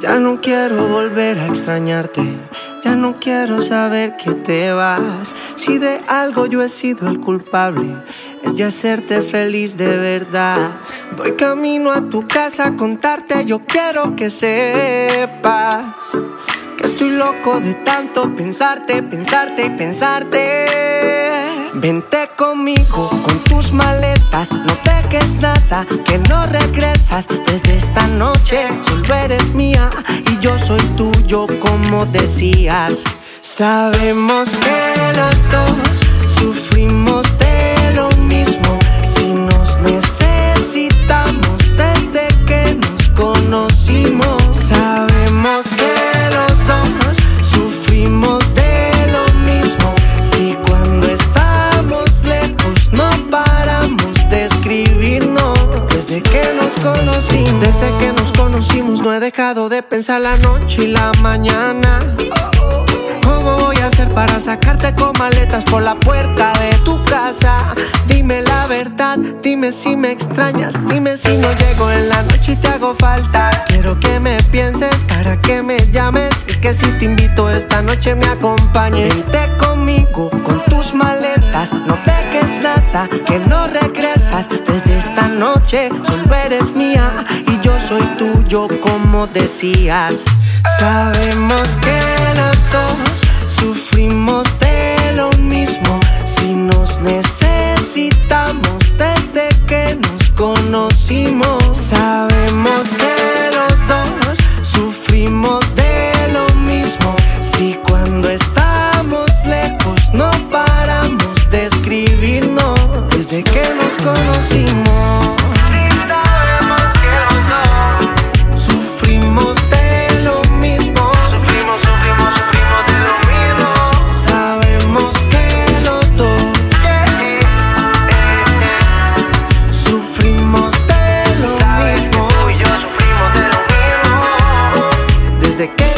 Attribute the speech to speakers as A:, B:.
A: Ya no quiero volver a extrañarte. Ya no quiero saber que te vas. Si de algo yo he sido el culpable, es de hacerte feliz de verdad. Voy camino a tu casa a contarte. Yo quiero que sepas estoy loco de tanto pensarte, pensarte y pensarte. Vente conmigo con tus maletas, no dejes nada, que no regresas desde esta noche. Solo eres mía y yo soy tuyo, como decías. Sabemos que los dos sufrimos desde que nos conocimos, no he dejado de pensar la noche y la mañana. ¿Cómo voy a hacer para sacarte con maletas por la puerta de tu casa? Dime la verdad, dime si me extrañas, dime si no llego en la noche y te hago falta. Quiero que me pienses para que me llames y que si te invito esta noche me acompañes. Vente conmigo con tus maletas, no dejes nada, desde esta noche. Solo eres mía y yo soy tuyo como decías. Sabemos que los dos sufrimos de lo mismo. Si nos necesitamos desde que nos conocimos, sabemos Sufrimos de lo mismo, sufrimos, sufrimos, sufrimos de lo mismo. Sabemos que los dos sufrimos de lo mismo, tú yo sufrimos de lo mismo. Desde que